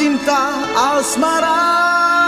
cinta asmara